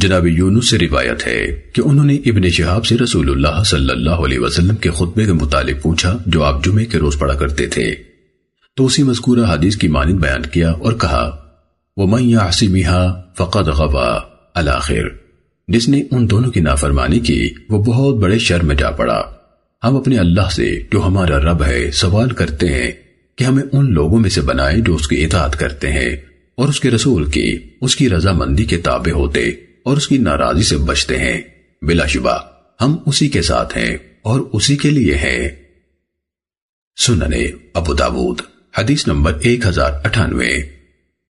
جناب یونس سے روایت ہے کہ انہوں نے ابن شہاب سے رسول اللہ صلی اللہ علیہ وسلم کے خطبے کے متعلق پوچھا جو آپ جمعے کے روز پڑھا کرتے تھے۔ تو اسی مذکورہ حدیث کی مانند بیان کیا اور کہا، وَمَنْ يَعْصِمِهَا فَقَدْ غَوَا الآخر جس نے ان دونوں کی نافرمانی کی، وہ بہت بڑے شر میں جا پڑا۔ ہم اپنے اللہ سے جو ہمارا رب ہے، سوال کرتے ہیں کہ ہمیں ان لوگوں میں سے بنائے جو اس کی اطاعت کرتے ہیں اور اس کے رسول کی، اس کی رضامندی کے تابے ہوتے۔ اور اس کی ناراضی سے بچتے ہیں۔ بلا شبہ، ہم اسی کے ساتھ ہیں اور اسی کے